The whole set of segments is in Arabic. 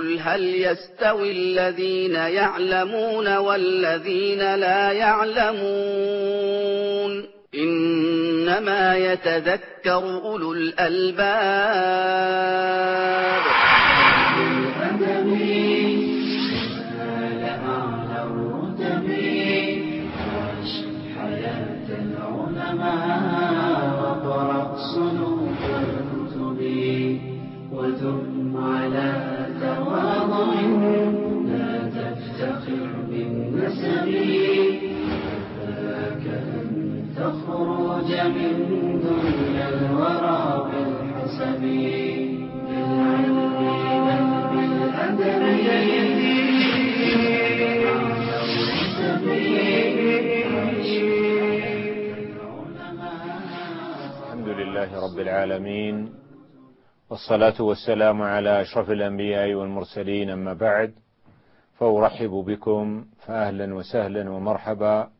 قل هل يستوي الذين يعلمون والذين لا يعلمون إنما يتذكر أولو الألباب الحمد لله رب العالمين والصلاة والسلام على أشرف الأنبياء والمرسلين أما بعد فأرحب بكم فأهلا وسهلا ومرحبا.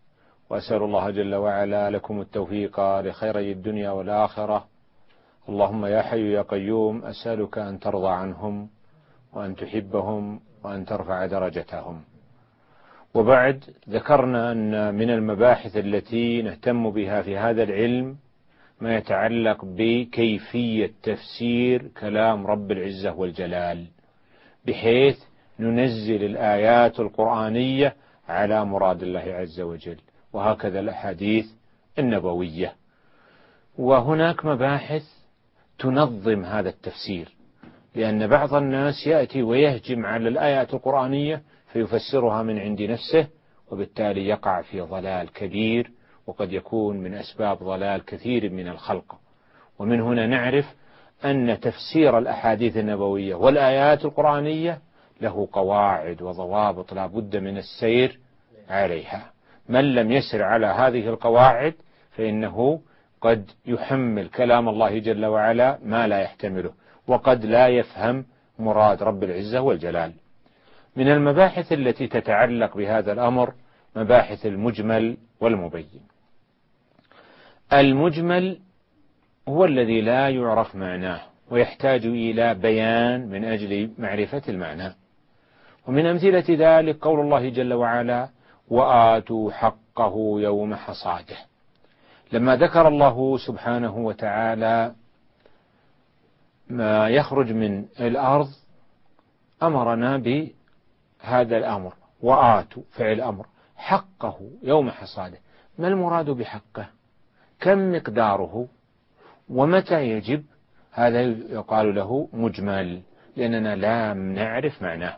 وأسأل الله جل وعلا لكم التوفيق لخيري الدنيا والآخرة. اللهم يا حي يا قيوم أسألك أن ترضى عنهم وأن تحبهم وأن ترفع درجتهم. وبعد ذكرنا أن من المباحث التي نهتم بها في هذا العلم ما يتعلق بكيفية تفسير كلام رب العزة والجلال بحيث ننزل الآيات القرآنية على مراد الله عز وجل. وهكذا الأحاديث النبوية. وهناك مباحث تنظم هذا التفسير لأن بعض الناس يأتي ويهجم على الآيات القرآنية فيفسرها من عند نفسه وبالتالي يقع في ضلال كبير وقد يكون من أسباب ضلال كثير من الخلق. ومن هنا نعرف أن تفسير الأحاديث النبوية والآيات القرآنية له قواعد وضوابط لا بد من السير عليها. من لم يسر على هذه القواعد فإنه قد يحمل كلام الله جل وعلا ما لا يحتمله وقد لا يفهم مراد رب العزة والجلال. من المباحث التي تتعلق بهذا الأمر مباحث المجمل والمبين. المجمل هو الذي لا يعرف معناه ويحتاج إلى بيان من أجل معرفة المعنى. ومن أمثلة ذلك قول الله جل وعلا وآتوا حقه يوم حصاده. لما ذكر الله سبحانه وتعالى ما يخرج من الأرض أمرنا بهذا الأمر وآتوا فعل أمر حقه يوم حصاده. ما المراد بحقه؟ كم مقداره؟ ومتى يجب؟ هذا يقال له مجمل لأننا لا نعرف معناه.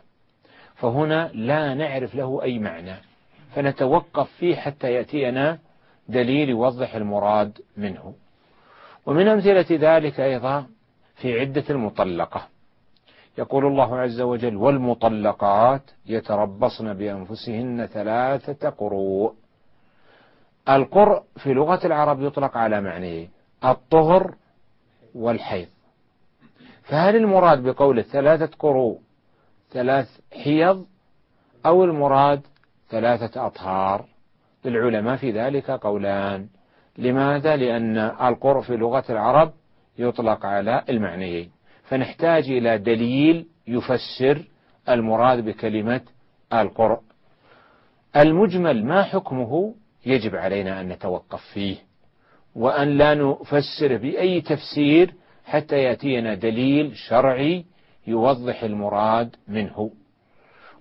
فهنا لا نعرف له أي معنى. فنتوقف فيه حتى يأتينا دليل يوضح المراد منه. ومن أمثلة ذلك أيضا في عدة المطلقة. يقول الله عز وجل والمطلقات يتربصن بأنفسهن ثلاثة قروء. القرء في لغة العرب يطلق على معنيين الطهر والحيض. فهل المراد بقول ثلاثة قروء ثلاث حيض أو المراد ثلاثة أطهار. للعلماء في ذلك قولان. لماذا؟ لأن القرء في لغة العرب يطلق على المعنيين. فنحتاج إلى دليل يفسر المراد بكلمة القرء. المجمل ما حكمه يجب علينا أن نتوقف فيه وأن لا نفسر بأي تفسير حتى يأتينا دليل شرعي يوضح المراد منه.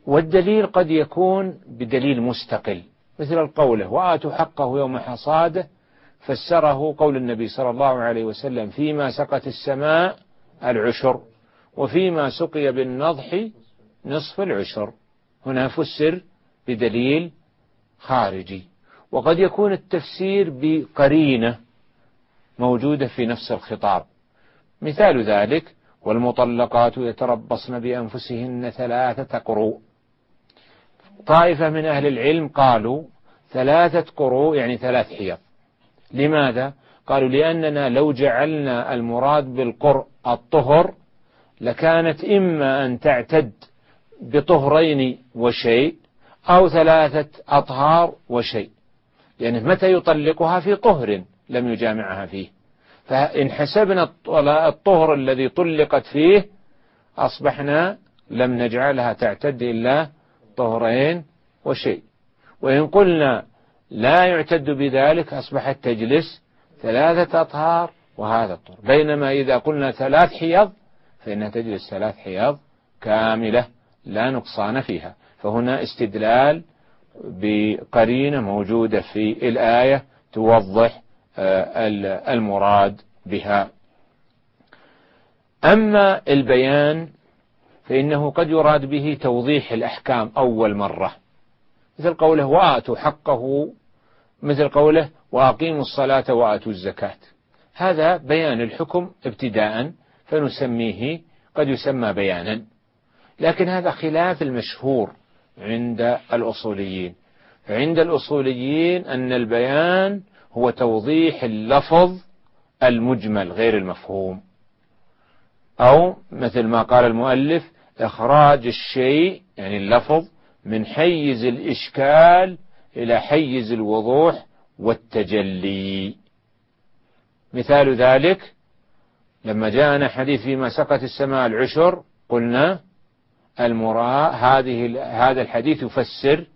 والدليل قد يكون بدليل مستقل مثل القول وآتوا حقه يوم حصاده فسره قول النبي صلى الله عليه وسلم فيما سقت السماء العشر وفيما سقي بالنضح نصف العشر هنا فسر بدليل خارجي. وقد يكون التفسير بقرينة موجودة في نفس الخطاب. مثال ذلك والمطلقات يتربصن بأنفسهن ثلاثة قروء طائفة من أهل العلم قالوا ثلاثة قروء يعني ثلاث حيض. لماذا؟ قالوا لأننا لو جعلنا المراد بالقرء الطهر لكانت إما أن تعتد بطهرين وشيء أو ثلاثة أطهار وشيء. يعني متى يطلقها في طهر لم يجامعها فيه. فإن حسبنا الطهر الذي طلقت فيه أصبحنا لم نجعلها تعتد إلا طهرين وشيء. وإن قلنا لا يعتد بذلك أصبحت تجلس ثلاثة أطهار وهذا الطهر. بينما إذا قلنا ثلاث حيض فإنها تجلس ثلاث حيض كاملة لا نقصان فيها. فهنا استدلال بقرينة موجودة في الآية توضح آه، المراد بها. أما البيان فإنه قد يراد به توضيح الأحكام أول مرة. مثل قوله وآتوا حقه مثل قوله وأقيموا الصلاة وآتوا الزكاة. هذا بيان الحكم ابتداء فنسميه قد يسمى بيانا. لكن هذا خلاف المشهور عند الأصوليين. عند الأصوليين أن البيان هو توضيح اللفظ المجمل غير المفهوم. أو مثل ما قال المؤلف إخراج الشيء يعني اللفظ من حيز الإشكال إلى حيز الوضوح والتجلي. مثال ذلك لما جاءنا حديث فيما سقت السماء العشر قلنا المراء هذه هذا الحديث يفسر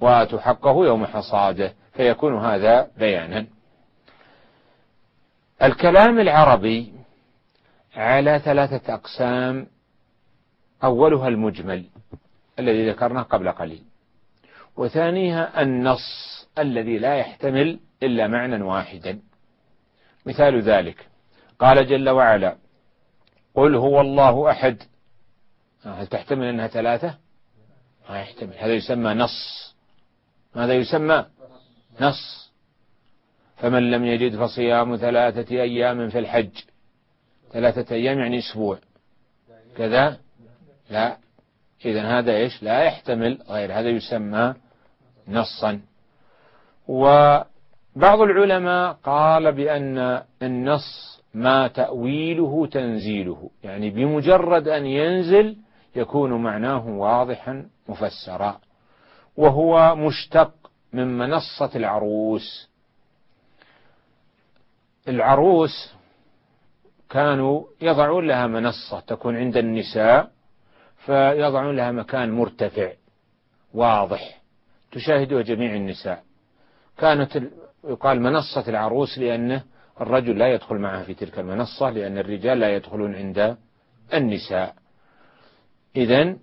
وآتوا حقه يوم حصاده فيكون هذا بيانا. الكلام العربي على ثلاثة أقسام. أولها المجمل الذي ذكرناه قبل قليل. وثانيها النص الذي لا يحتمل إلا معنى واحدا. مثال ذلك. قال جل وعلا قل هو الله أحد. هل تحتمل أنها ثلاثة؟ ما يحتمل. هذا يسمى نص. ماذا يسمى؟ نص. فمن لم يجد فصيام ثلاثة أيام في الحج ثلاثة أيام يعني أسبوع. كذا؟ لا. إذا هذا إيش؟ لا يحتمل غير. هذا يسمى نصا. وبعض العلماء قال بأن النص ما تأويله تنزيله. يعني بمجرد أن ينزل يكون معناه واضحا مفسرا. وهو مشتق من منصة العروس. العروس كانوا يضعون لها منصة تكون عند النساء فيضعون لها مكان مرتفع واضح تشاهده جميع النساء. كانت يقال منصة العروس لأنه الرجل لا يدخل معها في تلك المنصة لأن الرجال لا يدخلون عند النساء. إذا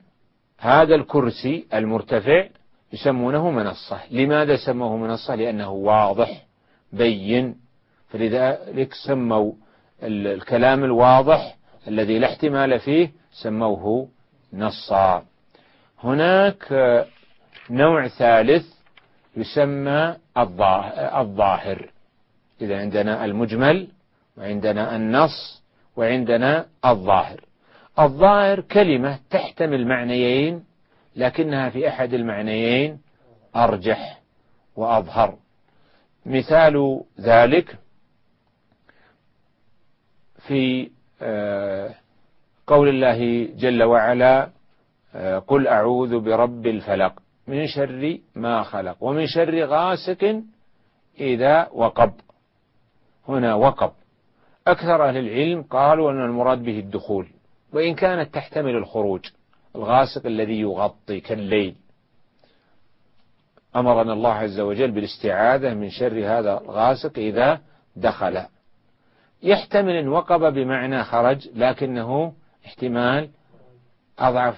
هذا الكرسي المرتفع يسمونه منصة. لماذا سموه منصة؟ لأنه واضح بين فلذلك سموا الكلام الواضح الذي لا احتمال فيه سموه نصا هناك نوع ثالث يسمى الظاهر. إذا عندنا المجمل وعندنا النص وعندنا الظاهر. الظاهر كلمة تحتمل معنيين لكنها في أحد المعنيين أرجح وأظهر. مثال ذلك في آه، قول الله جل وعلا آه، قل أعوذ برب الفلق من شر ما خلق ومن شر غاسق إذا وقب. هنا وقب. أكثر أهل العلم قالوا أن المراد به الدخول وإن كانت تحتمل الخروج الغاسق الذي يغطي كالليل. أمرنا الله عز وجل بالاستعاذة من شر هذا الغاسق إذا دخل. يحتمل إن وقب بمعنى خرج لكنه احتمال أضعف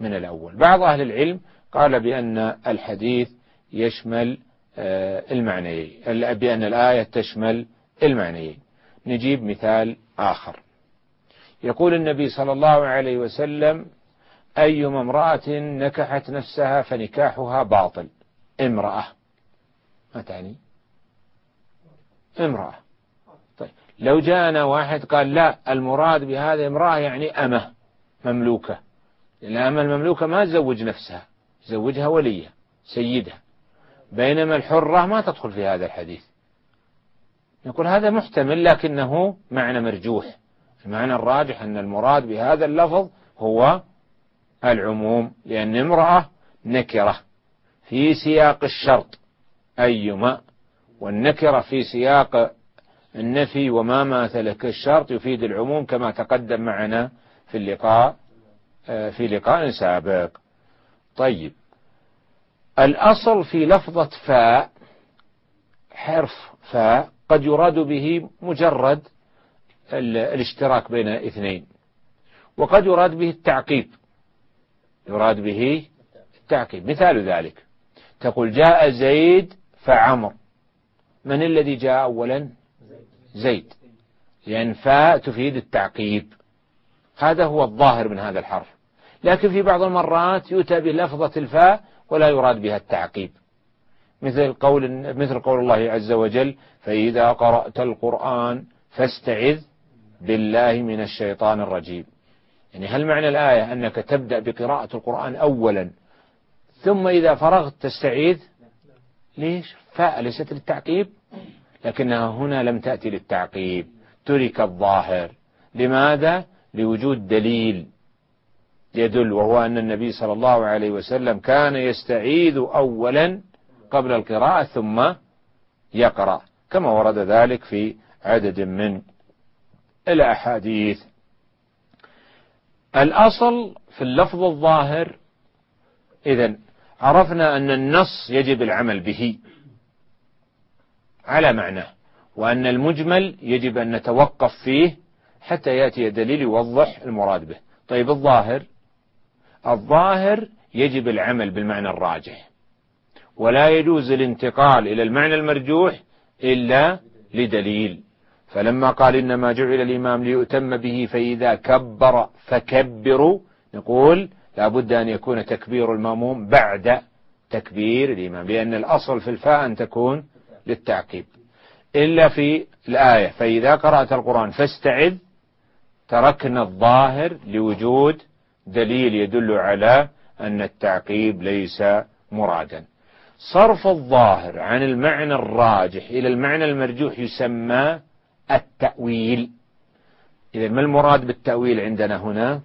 من الأول. بعض أهل العلم قال بأن الحديث يشمل آه، المعنيين بأن الآية تشمل المعنيين. نجيب مثال آخر. يقول النبي صلى الله عليه وسلم أيما امرأة نكحت نفسها فنكاحها باطل. امرأة. ما تعني؟ امرأة. لو جاءنا واحد قال لا المراد بهذه امرأة يعني أمة مملوكة. الأمة المملوكة ما تزوج نفسها تزوجها ولية سيدها. بينما الحرة ما تدخل في هذا الحديث. يقول هذا محتمل لكنه معنى مرجوح. المعنى الراجح أن المراد بهذا اللفظ هو العموم لأن امرأة نكرة في سياق الشرط أيما والنكرة في سياق النفي وما ماثل كالشرط يفيد العموم كما تقدم معنا في اللقاء آه، في لقاء سابق. طيب. الأصل في لفظة فاء حرف فاء قد يراد به مجرد الاشتراك بين اثنين. وقد يراد به التعقيب. يراد به التعقيب. مثال ذلك. تقول جاء زيد فعمر. من الذي جاء أولا؟ زيد. لأن فاء تفيد التعقيب. هذا هو الظاهر من هذا الحرف. لكن في بعض المرات يؤتى بلفظة الفاء ولا يراد بها التعقيب. مثل قول مثل قول الله عز وجل فإذا قرأت القرآن فاستعذ بالله من الشيطان الرجيم. يعني هل معنى الآية أنك تبدأ بقراءة القرآن أولا ثم إذا فرغت تستعيذ؟ ليش؟ فاء ليست للتعقيب. لكنها هنا لم تأتي للتعقيب. ترك الظاهر. لماذا؟ لوجود دليل يدل وهو أن النبي صلى الله عليه وسلم كان يستعيذ أولا قبل القراءة ثم يقرأ كما ورد ذلك في عدد من الأحاديث. الأصل في اللفظ الظاهر إذا عرفنا أن النص يجب العمل به. على معناه وأن المجمل يجب أن نتوقف فيه حتى يأتي دليل يوضح المراد به. طيب الظاهر؟ الظاهر يجب العمل بالمعنى الراجح ولا يجوز الانتقال إلى المعنى المرجوح إلا لدليل. فلما قال إنما جعل الإمام ليؤتم به فإذا كبر فكبروا نقول لابد أن يكون تكبير المأموم بعد تكبير الإمام لأن الأصل في الفاء أن تكون للتعقيب. إلا في الآية فإذا قرأت القرآن فاستعذ تركنا الظاهر لوجود دليل يدل على أن التعقيب ليس مرادا. صرف الظاهر عن المعنى الراجح إلى المعنى المرجوح يسمى التأويل. إذا ما المراد بالتأويل عندنا هنا؟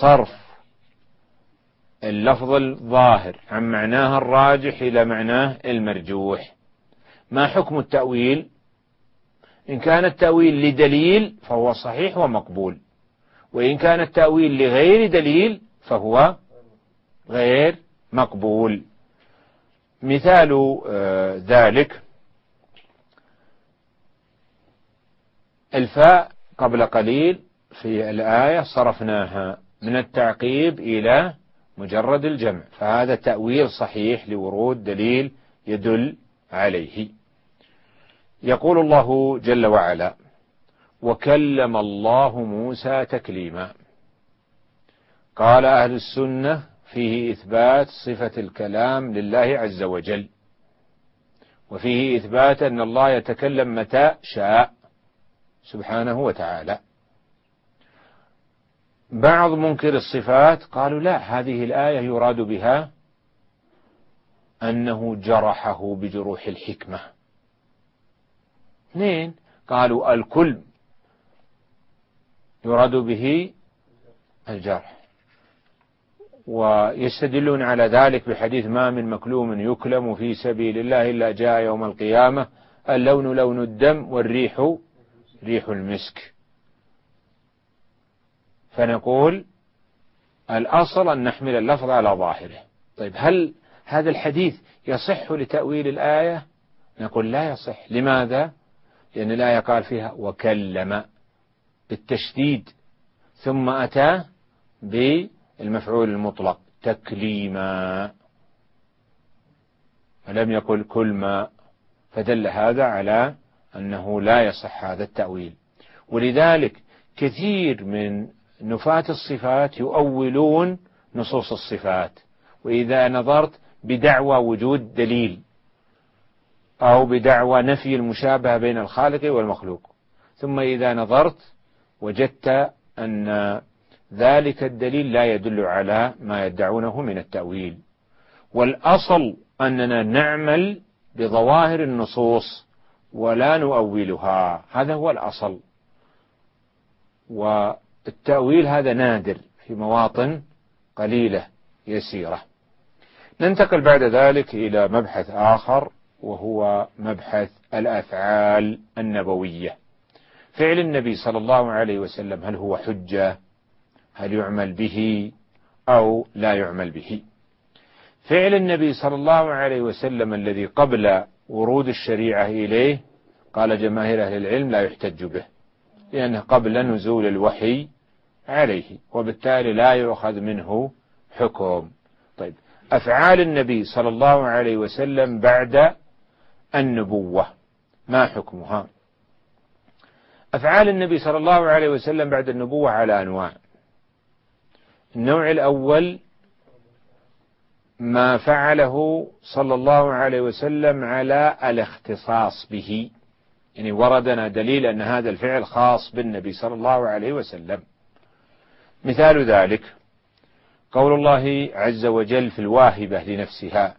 صرف اللفظ الظاهر عن معناه الراجح إلى معناه المرجوح. ما حكم التأويل؟ إن كان التأويل لدليل فهو صحيح ومقبول. وإن كان التأويل لغير دليل فهو غير مقبول. مثال آه، ذلك الفاء قبل قليل في الآية صرفناها من التعقيب إلى مجرد الجمع. فهذا تأويل صحيح لورود دليل يدل عليه. يقول الله جل وعلا وكلم الله موسى تكليما. قال أهل السنة فيه إثبات صفة الكلام لله عز وجل وفيه إثبات أن الله يتكلم متى شاء سبحانه وتعالى. بعض منكر الصفات قالوا لا هذه الآية يراد بها أنه جرحه بجروح الحكمة. اثنين قالوا الكل يراد به الجرح. ويستدلون على ذلك بحديث ما من مكلوم يكلم في سبيل الله إلا جاء يوم القيامة اللون لون الدم والريح ريح المسك. فنقول الأصل أن نحمل اللفظ على ظاهره. طيب هل هذا الحديث يصح لتأويل الآية؟ نقول لا يصح. لماذا؟ لأن الآية قال فيها وكلم بالتشديد ثم أتى بالمفعول المطلق تكليما. فلم يقل كل ما. فدل هذا على أنه لا يصح هذا التأويل. ولذلك كثير من نفاة الصفات يؤولون نصوص الصفات. وإذا نظرت بدعوى وجود دليل أو بدعوى نفي المشابهة بين الخالق والمخلوق. ثم إذا نظرت وجدت أن ذلك الدليل لا يدل على ما يدعونه من التأويل. والأصل أننا نعمل بظواهر النصوص ولا نؤولها. هذا هو الأصل. والتأويل هذا نادر في مواطن قليلة يسيرة. ننتقل بعد ذلك إلى مبحث آخر وهو مبحث الأفعال النبوية. فعل النبي صلى الله عليه وسلم هل هو حجة؟ هل يعمل به؟ أو لا يعمل به؟ فعل النبي صلى الله عليه وسلم الذي قبل ورود الشريعة إليه قال جماهير أهل العلم لا يحتج به لأنه قبل نزول الوحي عليه وبالتالي لا يؤخذ منه حكم. طيب أفعال النبي صلى الله عليه وسلم بعد النبوة. ما حكمها؟ أفعال النبي صلى الله عليه وسلم بعد النبوة على أنواع. النوع الأول ما فعله صلى الله عليه وسلم على الاختصاص به. يعني وردنا دليل أن هذا الفعل خاص بالنبي صلى الله عليه وسلم. مثال ذلك قول الله عز وجل في الواهبة لنفسها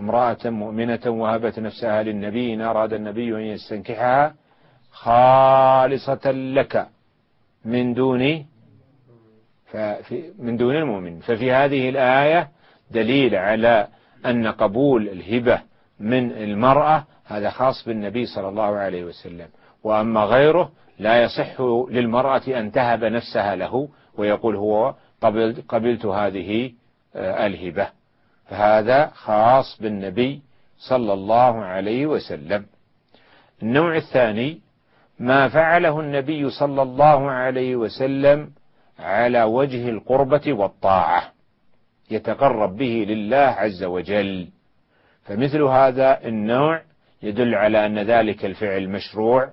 امرأة مؤمنة وهبت نفسها للنبي إن أراد النبي أن يستنكحها خالصة لك من دون من دون المؤمن. ففي هذه الآية دليل على أن قبول الهبة من المرأة هذا خاص بالنبي صلى الله عليه وسلم. وأما غيره لا يصح للمرأة أن تهب نفسها له ويقول هو قبلت, قبلت هذه آه، ألهبة. فهذا خاص بالنبي صلى الله عليه وسلم. النوع الثاني ما فعله النبي صلى الله عليه وسلم على وجه القربة والطاعة يتقرب به لله عز وجل. فمثل هذا النوع يدل على أن ذلك الفعل مشروع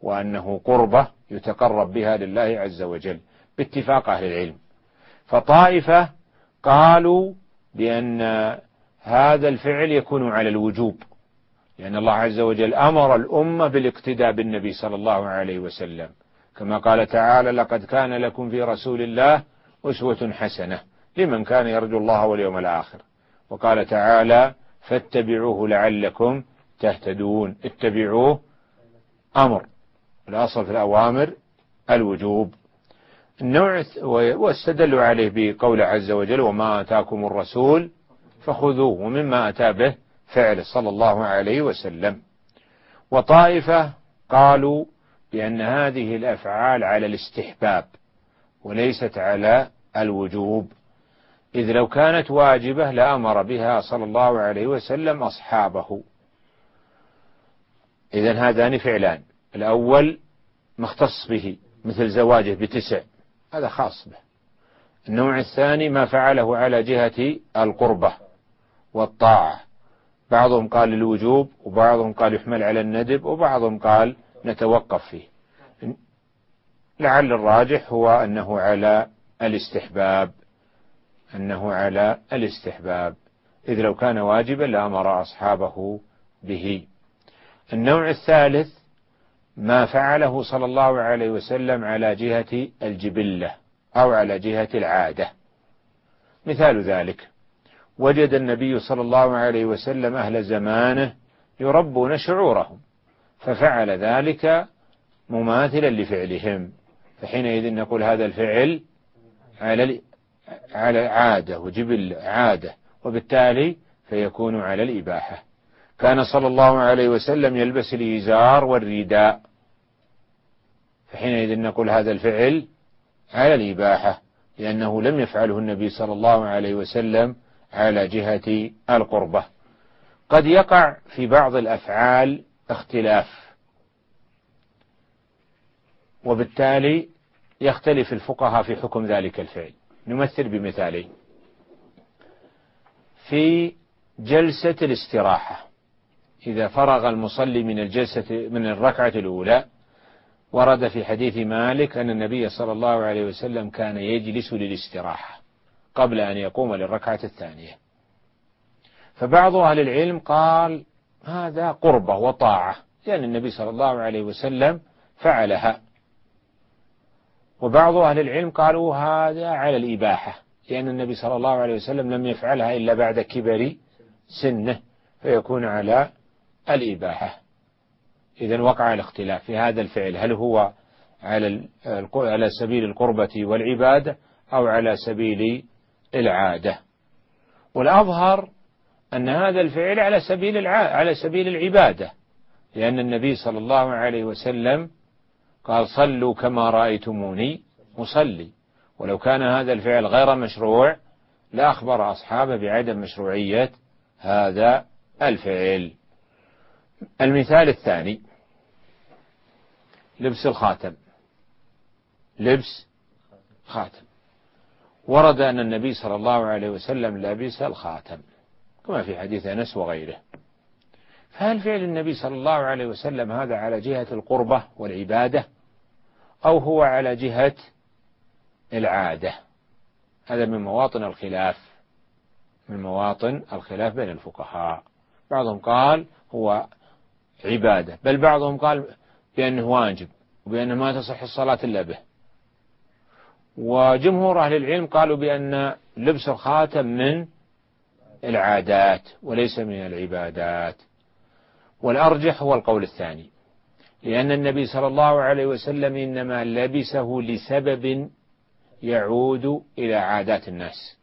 وأنه قربة يتقرب بها لله عز وجل باتفاق أهل العلم. فطائفة قالوا بأن هذا الفعل يكون على الوجوب لأن الله عز وجل أمر الأمة بالاقتداء بالنبي صلى الله عليه وسلم. كما قال تعالى لقد كان لكم في رسول الله أسوة حسنة لمن كان يرجو الله واليوم الآخر وقال تعالى فاتبعوه لعلكم تهتدون اتبعوه أمر الأصل في الأوامر الوجوب. النوع واستدلوا عليه بقول عز وجل وما آتاكم الرسول فخذوه ومما أتى به فعله صلى الله عليه وسلم. وطائفة قالوا بأن هذه الأفعال على الاستحباب وليست على الوجوب. إذ لو كانت واجبة لأمر بها صلى الله عليه وسلم أصحابه. إذا هذان فعلان. الأول مختص به مثل زواجه بتسع. هذا خاص به. النوع الثاني ما فعله على جهة القربة والطاعة. بعضهم قال الوجوب وبعضهم قال يحمل على الندب وبعضهم قال نتوقف فيه. لعل الراجح هو أنه على الاستحباب أنه على الاستحباب. إذ لو كان واجبا لأمر أصحابه به. النوع الثالث ما فعله صلى الله عليه وسلم على جهة الجبلة أو على جهة العادة. مثال ذلك وجد النبي صلى الله عليه وسلم أهل زمانه يربون شعورهم ففعل ذلك مماثلا لفعلهم. فحينئذ نقول هذا الفعل على على عادة وجبل عادة وبالتالي فيكون على الإباحة. كان صلى الله عليه وسلم يلبس الإزار والرداء. فحينئذ نقول هذا الفعل على الإباحة لأنه لم يفعله النبي صلى الله عليه وسلم على جهة القربة. قد يقع في بعض الأفعال اختلاف. وبالتالي يختلف الفقهاء في حكم ذلك الفعل. نمثل بمثالين. في جلسة الاستراحة. إذا فرغ المصلي من الجلسة من الركعة الأولى ورد في حديث مالك أن النبي صلى الله عليه وسلم كان يجلس للاستراحة قبل أن يقوم للركعة الثانية. فبعض أهل العلم قال هذا قربة وطاعة لأن النبي صلى الله عليه وسلم فعلها. وبعض أهل العلم قالوا هذا على الإباحة لأن النبي صلى الله عليه وسلم لم يفعلها إلا بعد كبر سنه فيكون على الإباحة. إذا وقع الاختلاف في هذا الفعل. هل هو على على سبيل القربة والعبادة أو على سبيل العادة؟ والأظهر أن هذا الفعل على سبيل الع... على سبيل العبادة. لأن النبي صلى الله عليه وسلم قال صلوا كما رأيتموني أصلي. ولو كان هذا الفعل غير مشروع لأخبر أصحابه بعدم مشروعية هذا الفعل. المثال الثاني. لبس الخاتم. لبس خاتم. ورد أن النبي صلى الله عليه وسلم لبس الخاتم. كما في حديث أنس وغيره. فهل فعل النبي صلى الله عليه وسلم هذا على جهة القربة والعبادة؟ أو هو على جهة العادة؟ هذا من مواطن الخلاف. من مواطن الخلاف بين الفقهاء. بعضهم قال هو عبادة. بل بعضهم قال بأنه واجب وبأنه ما تصح الصلاة إلا به. وجمهور أهل العلم قالوا بأن لبس الخاتم من العادات وليس من العبادات. والأرجح هو القول الثاني لأن النبي صلى الله عليه وسلم إنما لبسه لسبب يعود إلى عادات الناس.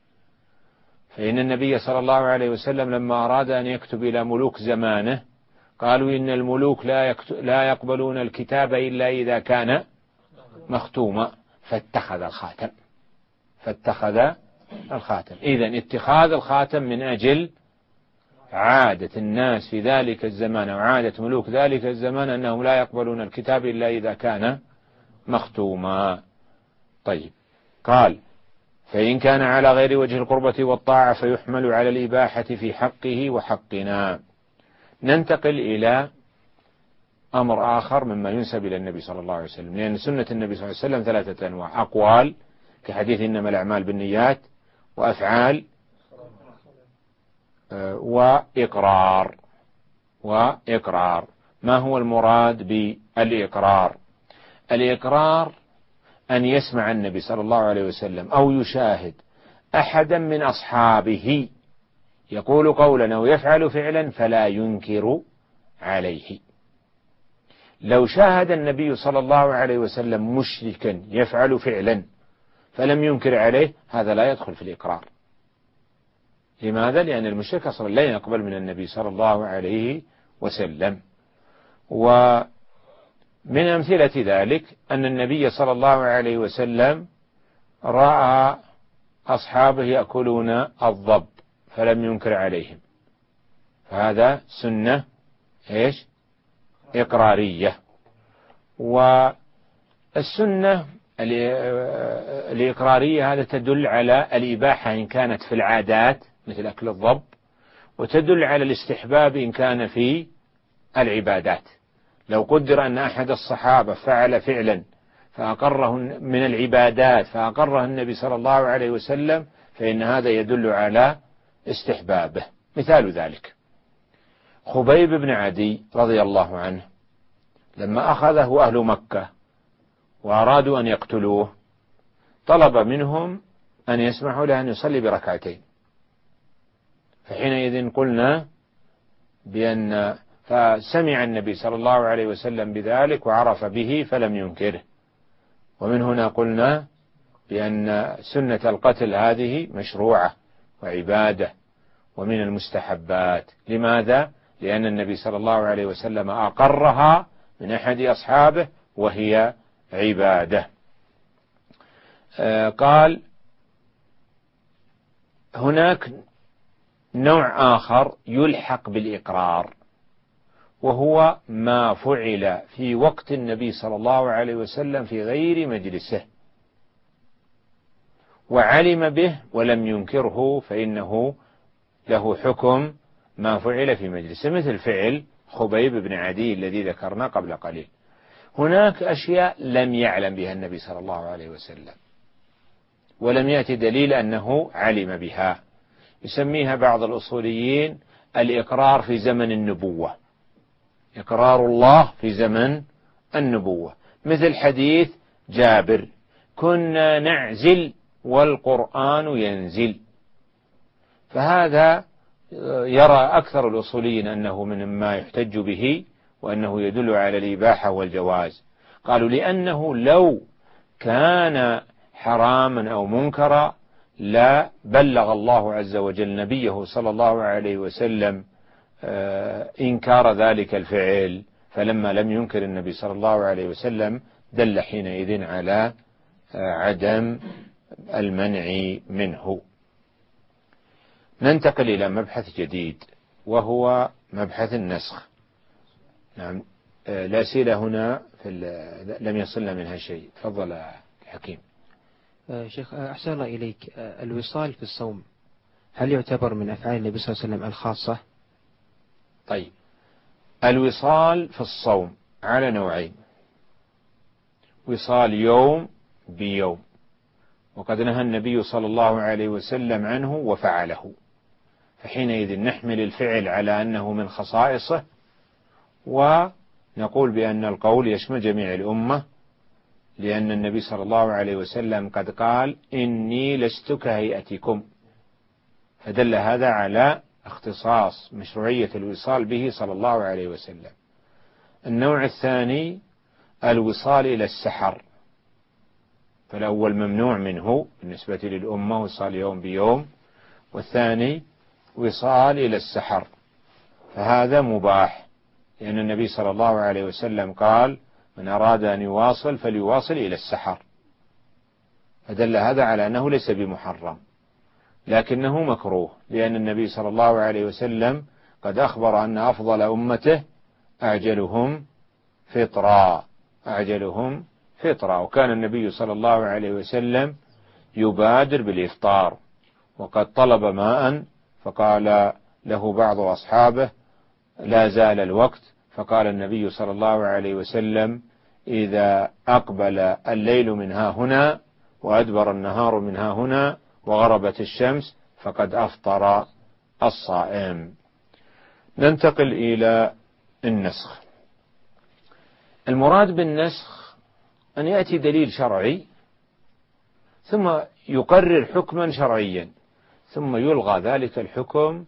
فإن النبي صلى الله عليه وسلم لما أراد أن يكتب إلى ملوك زمانه قالوا إن الملوك لا, لا يقبلون الكتاب إلا إذا كان مختوما فاتخذ الخاتم. فاتخذ الخاتم. إذا اتخاذ الخاتم من أجل عادة الناس في ذلك الزمان أو عادة ملوك ذلك الزمان أنهم لا يقبلون الكتاب إلا إذا كان مختوما. طيب. قال فإن كان على غير وجه القربة والطاعة فيحمل على الإباحة في حقه وحقنا. ننتقل إلى أمر آخر مما ينسب إلى النبي صلى الله عليه وسلم. لأن سنة النبي صلى الله عليه وسلم ثلاثة أنواع. أقوال كحديث إنما الأعمال بالنيات وأفعال آه، وإقرار وإقرار. ما هو المراد بالإقرار؟ الإقرار أن يسمع النبي صلى الله عليه وسلم أو يشاهد أحدا من أصحابه يقول قولا أو يفعل فعلا فلا ينكر عليه. لو شاهد النبي صلى الله عليه وسلم مشركا يفعل فعلا فلم ينكر عليه هذا لا يدخل في الإقرار. لماذا؟ لأن المشرك أصلا لا يقبل من النبي صلى الله عليه وسلم. ومن أمثلة ذلك أن النبي صلى الله عليه وسلم رأى أصحابه يأكلون الضب. فلم ينكر عليهم. فهذا سنة إيش؟ إقرارية. والسنة الإقرارية هذا تدل على الإباحة إن كانت في العادات مثل أكل الضب وتدل على الاستحباب إن كان في العبادات. لو قدر أن أحد الصحابة فعل فعلا فأقره من العبادات فأقره النبي صلى الله عليه وسلم فإن هذا يدل على استحبابه. مثال ذلك. خبيب بن عدي رضي الله عنه لما أخذه أهل مكة وأرادوا أن يقتلوه طلب منهم أن يسمحوا له أن يصلي بركعتين. فحينئذ قلنا بأن فسمع النبي صلى الله عليه وسلم بذلك وعرف به فلم ينكره. ومن هنا قلنا بأن سنة القتل هذه مشروعة. وعبادة ومن المستحبات. لماذا؟ لأن النبي صلى الله عليه وسلم أقرها من أحد أصحابه وهي عبادة. آه، قال هناك نوع آخر يلحق بالإقرار وهو ما فعل في وقت النبي صلى الله عليه وسلم في غير مجلسه. وعلم به ولم ينكره فإنه له حكم ما فعل في مجلسه مثل فعل خبيب بن عدي الذي ذكرنا قبل قليل. هناك أشياء لم يعلم بها النبي صلى الله عليه وسلم. ولم يأتي دليل أنه علم بها. يسميها بعض الأصوليين الإقرار في زمن النبوة. إقرار الله في زمن النبوة. مثل حديث جابر. كنا نعزل والقرآن ينزل. فهذا يرى أكثر الأصوليين أنه من ما يحتج به وأنه يدل على الإباحة والجواز. قالوا لأنه لو كان حراما أو منكرا لا بلغ الله عز وجل نبيه صلى الله عليه وسلم آه، إنكار ذلك الفعل. فلما لم ينكر النبي صلى الله عليه وسلم دل حينئذ على آه، عدم المنع منه. ننتقل إلى مبحث جديد وهو مبحث النسخ. نعم آه، الأسئلة هنا في لم يصلنا منها شيء. تفضل حكيم. آه، شيخ آه، أحسن الله إليك. الوصال في الصوم هل يعتبر من أفعال النبي صلى الله عليه وسلم الخاصة؟ طيب. الوصال في الصوم على نوعين. وصال يوم بيوم. وقد نهى النبي صلى الله عليه وسلم عنه وفعله. فحينئذ نحمل الفعل على أنه من خصائصه ونقول بأن القول يشمل جميع الأمة لأن النبي صلى الله عليه وسلم قد قال إني لست كهيئتكم. فدل هذا على اختصاص مشروعية الوصال به صلى الله عليه وسلم. النوع الثاني الوصال إلى السحر. فالأول ممنوع منه بالنسبة للأمة وصال يوم بيوم. والثاني وصال إلى السحر. فهذا مباح لأن النبي صلى الله عليه وسلم قال من أراد أن يواصل فليواصل إلى السحر. فدل هذا على أنه ليس بمحرم لكنه مكروه لأن النبي صلى الله عليه وسلم قد أخبر أن أفضل أمته أعجلهم فطرا أعجلهم فطرا وكان النبي صلى الله عليه وسلم يبادر بالإفطار وقد طلب ماء فقال له بعض أصحابه لا زال الوقت فقال النبي صلى الله عليه وسلم إذا أقبل الليل من ها هنا وأدبر النهار من ها هنا وغربت الشمس فقد أفطر الصائم. ننتقل إلى النسخ. المراد بالنسخ أن يأتي دليل شرعي ثم يقرر حكما شرعيا ثم يلغى ذلك الحكم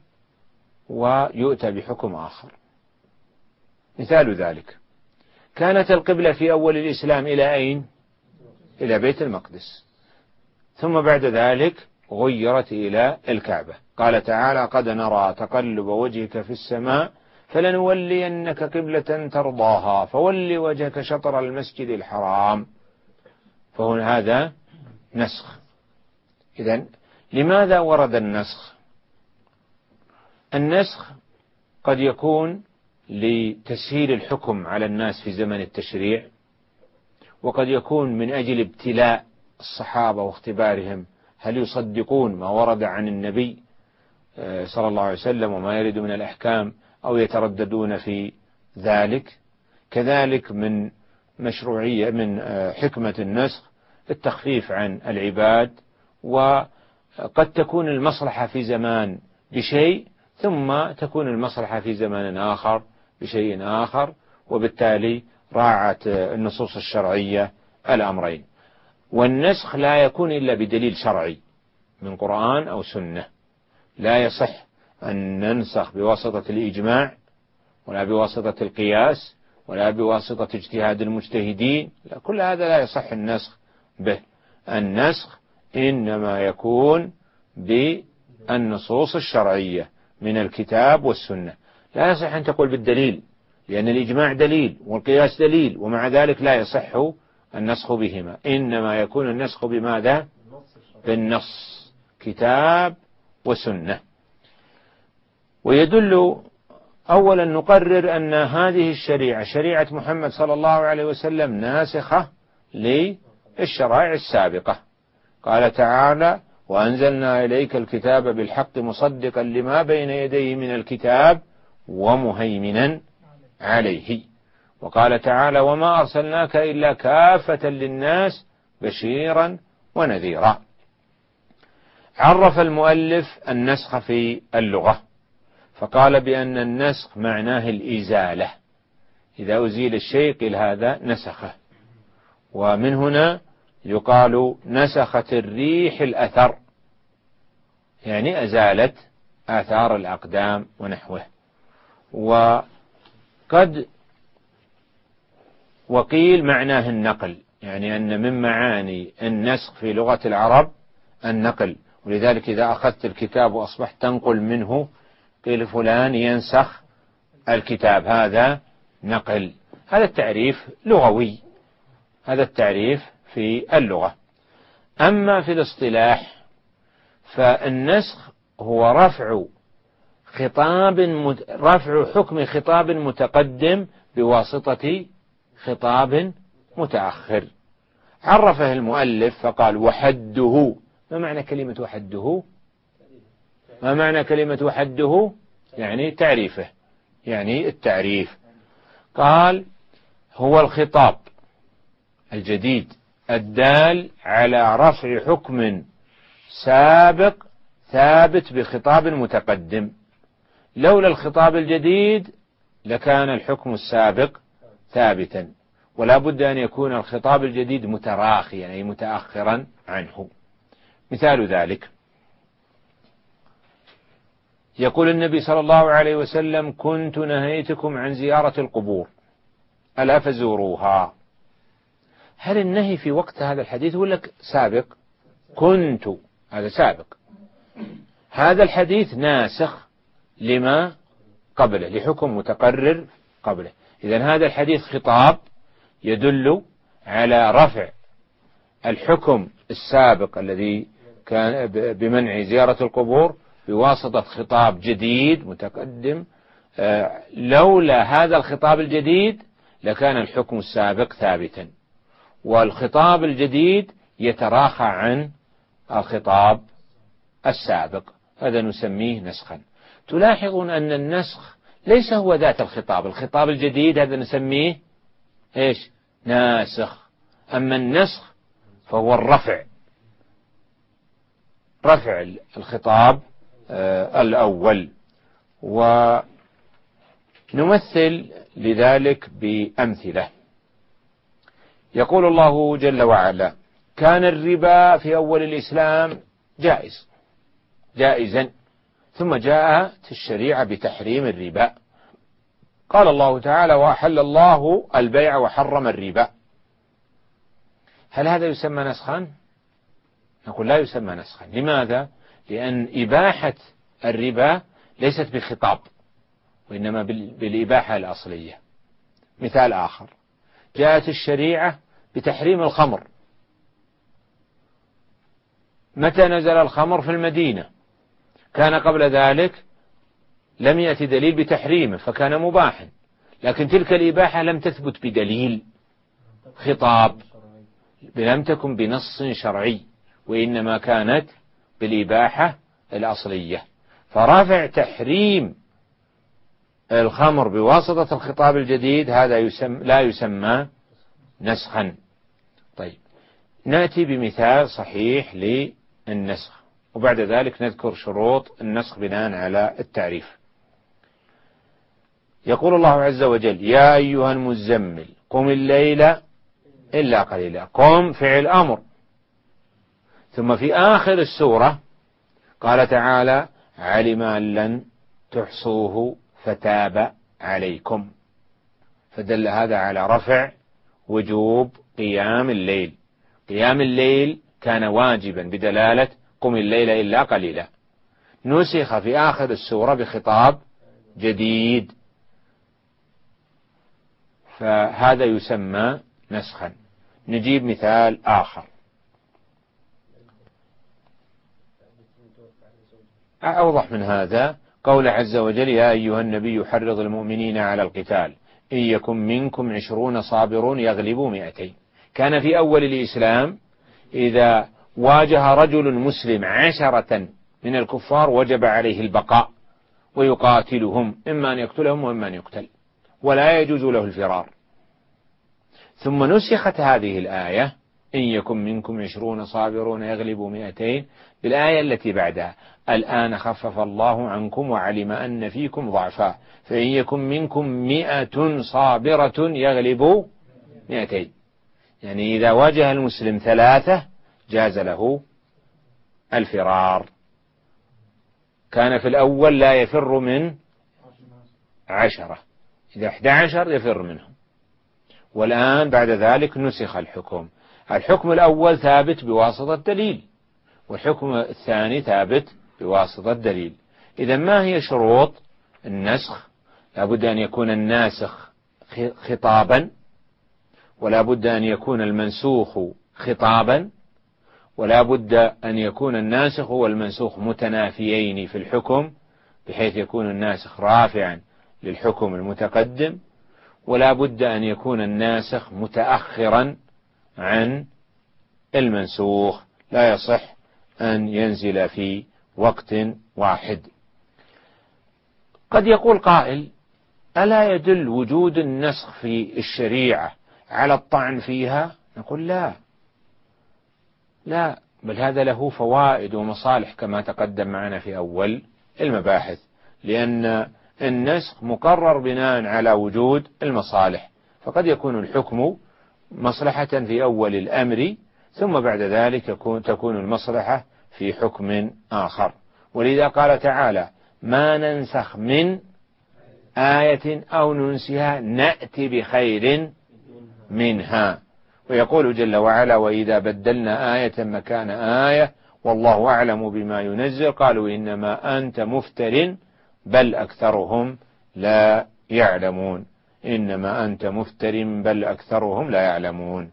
ويؤتى بحكم آخر. مثال ذلك. كانت القبلة في أول الإسلام إلى أين؟ إلى بيت المقدس. ثم بعد ذلك غيرت إلى الكعبة. قال تعالى قد نرى تقلب وجهك في السماء فلنولينك قبلة ترضاها فول وجهك شطر المسجد الحرام. فهنا هذا نسخ. إذا لماذا ورد النسخ؟ النسخ قد يكون لتسهيل الحكم على الناس في زمن التشريع وقد يكون من أجل ابتلاء الصحابة واختبارهم. هل يصدقون ما ورد عن النبي آه، صلى الله عليه وسلم وما يرد من الأحكام؟ أو يترددون في ذلك. كذلك من مشروعية من آه، حكمة النسخ التخفيف عن العباد وقد تكون المصلحة في زمان بشيء ثم تكون المصلحة في زمان آخر بشيء آخر وبالتالي راعت النصوص الشرعية الأمرين. والنسخ لا يكون إلا بدليل شرعي من قرآن أو سنة. لا يصح أن ننسخ بواسطة الإجماع ولا بواسطة القياس ولا بواسطة اجتهاد المجتهدين. لا كل هذا لا يصح النسخ به. النسخ إنما يكون بالنصوص الشرعية من الكتاب والسنة. لا يصح أن تقول بالدليل لأن الإجماع دليل والقياس دليل ومع ذلك لا يصح النسخ بهما. إنما يكون النسخ بماذا؟ بالنص. كتاب وسنة. ويدل أولا نقرر أن هذه الشريعة شريعة محمد صلى الله عليه وسلم ناسخة للشرائع السابقة. قال تعالى وأنزلنا إليك الكتاب بالحق مصدقا لما بين يديه من الكتاب ومهيمنا عليه. وقال تعالى وما أرسلناك إلا كافة للناس بشيرا ونذيرا. عرف المؤلف النسخ في اللغة. فقال بأن النسخ معناه الإزالة. إذا أزيل الشيء قيل هذا نسخه. ومن هنا يقال نسخت الريح الأثر. يعني أزالت آثار الأقدام ونحوه. وقد وقيل معناه النقل. يعني أن من معاني النسخ في لغة العرب النقل. ولذلك إذا أخذت الكتاب وأصبحت تنقل منه قيل فلان ينسخ الكتاب هذا نقل. هذا التعريف لغوي. هذا التعريف في اللغة. أما في الاصطلاح فالنسخ هو رفع خطاب. رفع حكم خطاب متقدم بواسطة خطاب متأخر. عرفه المؤلف فقال وحده. ما معنى كلمة وحده؟ ما معنى كلمة وحده؟ يعني تعريفه يعني التعريف. قال هو الخطاب الجديد الدال على رفع حكم سابق ثابت بخطاب متقدم. لولا الخطاب الجديد لكان الحكم السابق ثابتا ولا بد أن يكون الخطاب الجديد متراخيا أي متأخرا عنه. مثال ذلك. يقول النبي صلى الله عليه وسلم كنت نهيتكم عن زيارة القبور. ألا فزوروها. هل النهي في وقت هذا الحديث ولا سابق؟ كنت. هذا سابق. هذا الحديث ناسخ لما قبله لحكم متقرر قبله. إذا هذا الحديث خطاب يدل على رفع الحكم السابق الذي كان بمنع زيارة القبور بواسطة خطاب جديد متقدم آه، لولا هذا الخطاب الجديد لكان الحكم السابق ثابتا. والخطاب الجديد يتراخى عن الخطاب السابق. هذا نسميه نسخا. تلاحظون أن النسخ ليس هو ذات الخطاب. الخطاب الجديد هذا نسميه إيش؟ ناسخ. أما النسخ فهو الرفع. رفع الخطاب الأول. ونمثل لذلك بأمثلة. يقول الله جل وعلا كان الربا في أول الإسلام جائز جائزا ثم جاءت الشريعة بتحريم الربا. قال الله تعالى وأحل الله البيع وحرم الربا. هل هذا يسمى نسخا؟ نقول لا يسمى نسخا. لماذا؟ لأن إباحة الربا ليست بخطاب وإنما بالإباحة الأصلية. مثال آخر جاءت الشريعة بتحريم الخمر. متى نزل الخمر في المدينة؟ كان قبل ذلك لم يأتي دليل بتحريمه فكان مباحا. لكن تلك الإباحة لم تثبت بدليل خطاب لم تكن بنص شرعي وإنما كانت بالإباحة الأصلية. فرافع تحريم الخمر بواسطة الخطاب الجديد هذا يسم لا يسمى نسخا. طيب نأتي بمثال صحيح للنسخ وبعد ذلك نذكر شروط النسخ بناء على التعريف. يقول الله عز وجل يا أيها المزمل قم الليل إلا قليلا قم فعل أمر. ثم في آخر السورة قال تعالى علم أن لن تحصوه فتاب عليكم. فدل هذا على رفع وجوب قيام الليل. قيام الليل كان واجبا بدلالة قم الليل إلا قليلا. نسخ في آخر السورة بخطاب جديد. فهذا يسمى نسخا. نجيب مثال آخر. أوضح من هذا قول عز وجل يا أيها النبي حرض المؤمنين على القتال إن يكن منكم عشرون صابرون يغلبوا مئتين. كان في أول الإسلام إذا واجه رجل مسلم عشرة من الكفار وجب عليه البقاء ويقاتلهم إما أن يقتلهم وإما أن يقتل ولا يجوز له الفرار. ثم نسخت هذه الآية إن يكن منكم عشرون صابرون يغلبوا مئتين بالآية التي بعدها الآن خفف الله عنكم وعلم أن فيكم ضعفا فإن يكن منكم مئة صابرة يغلبوا مئتين. يعني إذا واجه المسلم ثلاثة جاز له الفرار. كان في الأول لا يفر من عشرة إذا أحد عشر يفر منهم. والآن بعد ذلك نسخ الحكم. الحكم الأول ثابت بواسطة دليل والحكم الثاني ثابت بواسطة دليل إذا ما هي شروط النسخ؟ لابد أن يكون الناسخ خطابا ولا بد أن يكون المنسوخ خطابا ولا بد أن يكون الناسخ والمنسوخ متنافيين في الحكم بحيث يكون الناسخ رافعا للحكم المتقدم ولا بد أن يكون الناسخ متأخرا عن المنسوخ. لا يصح أن ينزل في وقت واحد. قد يقول قائل ألا يدل وجود النسخ في الشريعة على الطعن فيها؟ نقول لا. لا بل هذا له فوائد ومصالح كما تقدم معنا في أول المباحث لأن النسخ مقرر بناء على وجود المصالح فقد يكون الحكم مصلحة في أول الأمر ثم بعد ذلك تكون المصلحة في حكم آخر. ولذا قال تعالى ما ننسخ من آية أو ننسها نأتي بخير منها. ويقول جل وعلا وإذا بدلنا آية مكان آية والله أعلم بما ينزل. قالوا إنما أنت مفتر بل أكثرهم لا يعلمون. إنما أنت مفتر بل أكثرهم لا يعلمون.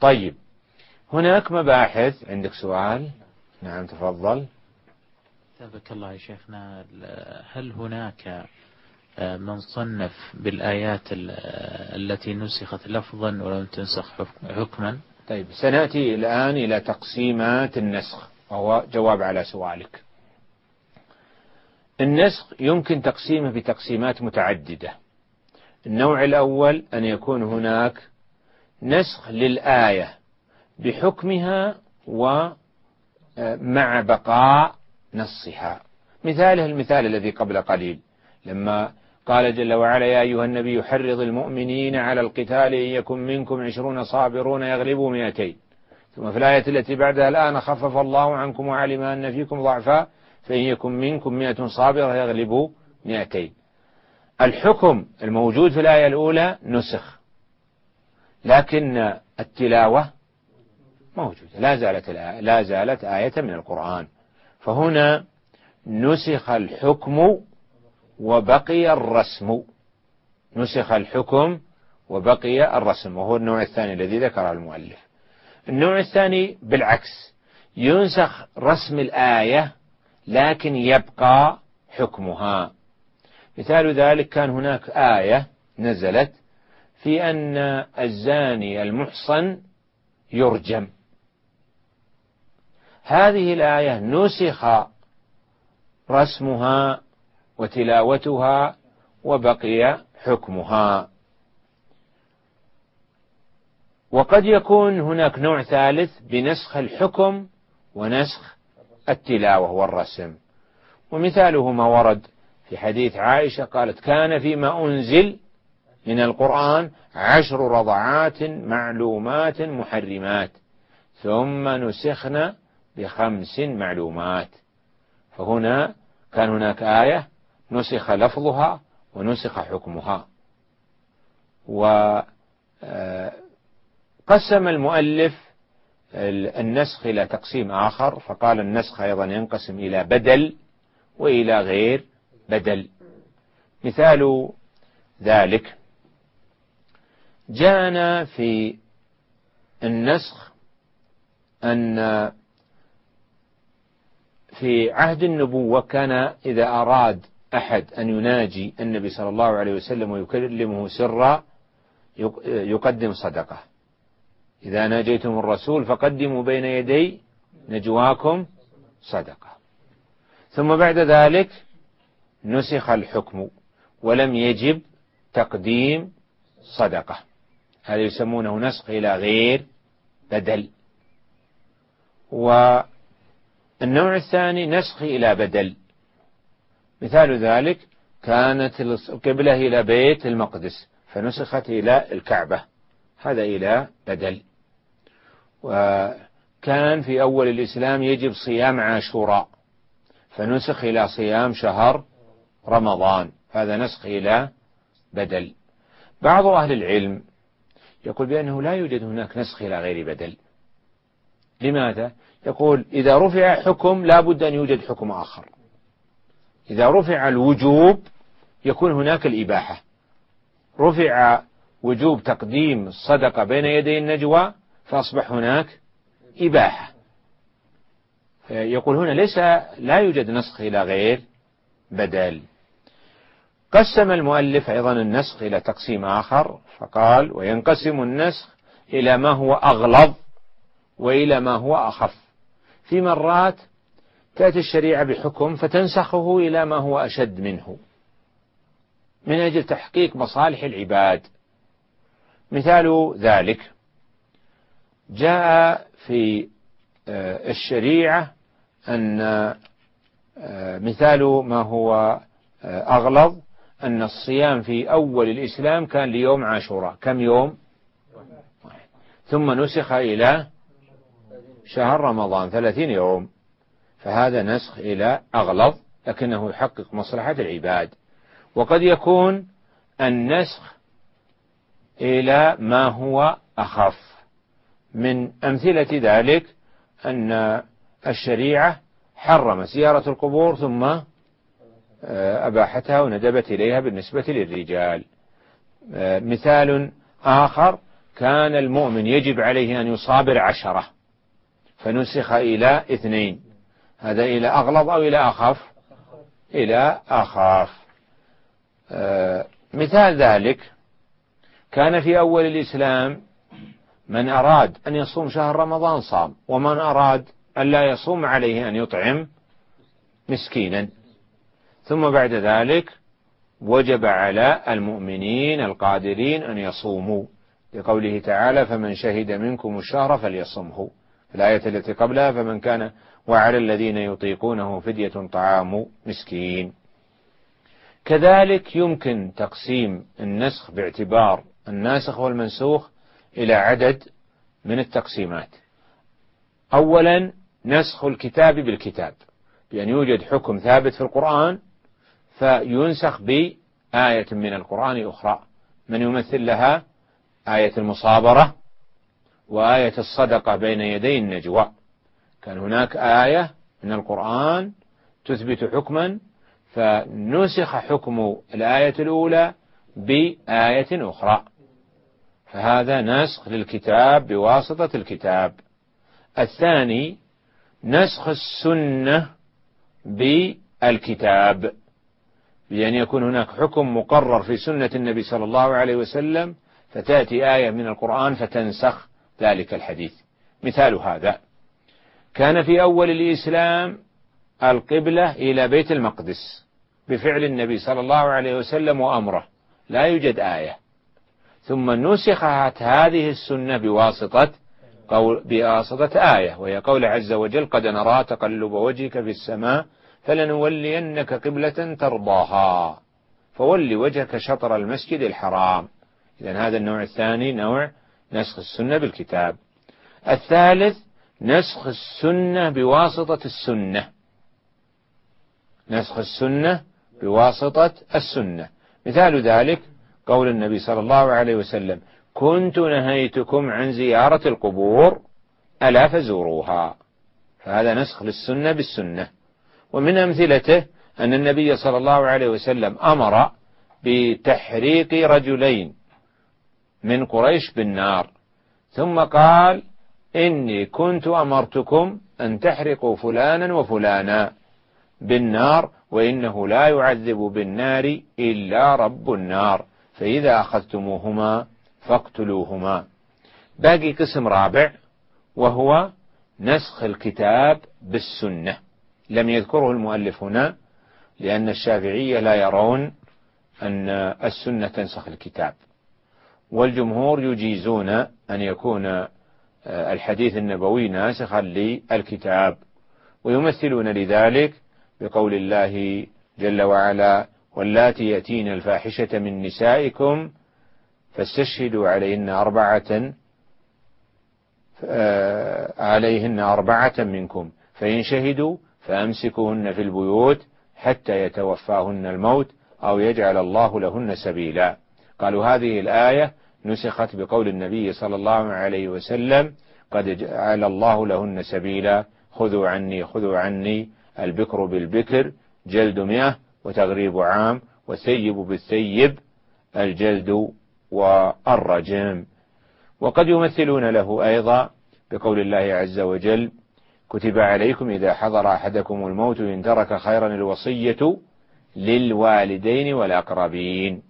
طيب هناك مباحث. عندك سؤال؟ نعم تفضل. ثابك الله يا شيخنا هل هناك آه، من صنف بالآيات التي نسخت لفظا ولم تنسخ حكما؟ طيب سنأتي الآن إلى تقسيمات النسخ وهو جواب على سؤالك. النسخ يمكن تقسيمه بتقسيمات متعددة. النوع الأول أن يكون هناك نسخ للآية بحكمها ومع آه، بقاء نصها. مثاله المثال الذي قبل قليل. لما قال جل وعلا يا أيها النبي حرض المؤمنين على القتال إن يكن منكم عشرون صابرون يغلبوا مئتين. ثم في الآية التي بعدها الآن خفف الله عنكم وعلم أن فيكم ضعفاء فإن يكن منكم مئة صابرة يغلبوا مئتين. الحكم الموجود في الآية الأولى نسخ. لكن التلاوة موجودة. لا زالت لا زالت آية من القرآن. فهنا نسخ الحكم وبقي الرسم. نسخ الحكم وبقي الرسم وهو النوع الثاني الذي ذكره المؤلف. النوع الثاني بالعكس ينسخ رسم الآية لكن يبقى حكمها. مثال ذلك كان هناك آية نزلت في أن الزاني المحصن يرجم. هذه الآية نسخ رسمها وتلاوتها وبقي حكمها. وقد يكون هناك نوع ثالث بنسخ الحكم ونسخ التلاوة والرسم. ومثاله ما ورد في حديث عائشة قالت كان فيما أنزل من القرآن عشر رضعات معلومات محرمات ثم نسخن بخمس معلومات. فهنا كان هناك آية نسخ لفظها ونسخ حكمها. وقسم آه، المؤلف النسخ إلى تقسيم آخر فقال النسخ أيضا ينقسم إلى بدل وإلى غير بدل. مثال ذلك. جاءنا في النسخ أن في عهد النبوة كان إذا أراد أحد أن يناجي النبي صلى الله عليه وسلم ويكلمه سرا يقدم صدقة. إذا ناجيتم الرسول فقدموا بين يدي نجواكم صدقة. ثم بعد ذلك نسخ الحكم ولم يجب تقديم صدقة. هذا يسمونه نسخ إلى غير بدل. والنوع الثاني نسخ إلى بدل. مثال ذلك كانت القبلة إلى بيت المقدس فنسخت إلى الكعبة. هذا إلى بدل. وكان في أول الإسلام يجب صيام عاشوراء فنسخ إلى صيام شهر رمضان. هذا نسخ إلى بدل. بعض أهل العلم يقول بأنه لا يوجد هناك نسخ إلى غير بدل. لماذا؟ يقول إذا رفع حكم لا بد أن يوجد حكم آخر. إذا رفع الوجوب يكون هناك الإباحة. رفع وجوب تقديم الصدقة بين يدي النجوى فأصبح هناك إباحة. يقول هنا ليس لا يوجد نسخ إلى غير بدل. قسم المؤلف أيضا النسخ إلى تقسيم آخر فقال وينقسم النسخ إلى ما هو أغلظ وإلى ما هو أخف. في مرات تأتي الشريعة بحكم فتنسخه إلى ما هو أشد منه. من أجل تحقيق مصالح العباد. مثال ذلك. جاء في آه، الشريعة أن آه، مثال ما هو آه، أغلظ أن الصيام في أول الإسلام كان ليوم عاشوراء. كم يوم؟ ثم نسخ إلى شهر رمضان ثلاثين يوم. فهذا نسخ إلى أغلظ لكنه يحقق مصلحة العباد. وقد يكون النسخ إلى ما هو أخف. من أمثلة ذلك أن الشريعة حرمت زيارة القبور ثم آه، أباحتها وندبت إليها بالنسبة للرجال. آه، مثال آخر كان المؤمن يجب عليه أن يصابر عشرة. فنسخ إلى اثنين. هذا إلى أغلظ أو إلى أخف؟ إلى أخف. آه، مثال ذلك كان في أول الإسلام من أراد أن يصوم شهر رمضان صام ومن أراد أن لا يصوم عليه أن يطعم مسكينا. ثم بعد ذلك وجب على المؤمنين القادرين أن يصوموا. لقوله تعالى فمن شهد منكم الشهر فليصمه. الآية التي قبلها فمن كان وعلى الذين يطيقونه فدية طعام مسكين. كذلك يمكن تقسيم النسخ باعتبار الناسخ والمنسوخ إلى عدد من التقسيمات. أولا نسخ الكتاب بالكتاب. بأن يوجد حكم ثابت في القرآن فينسخ بآية من القرآن أخرى. من يمثل لها آية المصابرة وآية الصدقة بين يدي النجوى. كان هناك آية من القرآن تثبت حكما فنسخ حكم الآية الأولى بآية أخرى. فهذا نسخ للكتاب بواسطة الكتاب. الثاني نسخ السنة بالكتاب. بأن يكون هناك حكم مقرر في سنة النبي صلى الله عليه وسلم فتأتي آية من القرآن فتنسخ. ذلك الحديث. مثال هذا كان في أول الإسلام القبلة إلى بيت المقدس بفعل النبي صلى الله عليه وسلم وأمره لا يوجد آية. ثم نسخت هذه السنة بواسطة قول بواسطة آية وهي قول عز وجل قد نرى تقلب وجهك في السماء فلنولينك قبلة ترضاها. فول وجهك شطر المسجد الحرام. إذا هذا النوع الثاني نوع نسخ السنة بالكتاب. الثالث نسخ السنة بواسطة السنة. نسخ السنة بواسطة السنة. مثال ذلك قول النبي صلى الله عليه وسلم كنت نهيتكم عن زيارة القبور ألا فزوروها. فهذا نسخ للسنة بالسنة. ومن أمثلته أن النبي صلى الله عليه وسلم أمر بتحريق رجلين. من قريش بالنار. ثم قال إني كنت أمرتكم أن تحرقوا فلانا وفلانا بالنار وإنه لا يعذب بالنار إلا رب النار. فإذا أخذتموهما فاقتلوهما. باقي قسم رابع وهو نسخ الكتاب بالسنة. لم يذكره المؤلف هنا لأن الشافعية لا يرون أن السنة تنسخ الكتاب. والجمهور يجيزون أن يكون آه، الحديث النبوي ناسخا للكتاب ويمثلون لذلك بقول الله جل وعلا واللاتي يأتين الفاحشة من نسائكم فاستشهدوا عليهن أربعة آه، عليهن أربعة منكم فإن شهدوا فأمسكوهن في البيوت حتى يتوفاهن الموت أو يجعل الله لهن سبيلا قالوا هذه الآية نسخت بقول النبي صلى الله عليه وسلم قد جعل الله لهن سبيلا خذوا عني خذوا عني البكر بالبكر جلد مئة وتغريب عام والثيب بالثيب الجلد والرجم. وقد يمثلون له أيضا بقول الله عز وجل كتب عليكم إذا حضر أحدكم الموت إن ترك خيرا الوصية للوالدين والأقربين.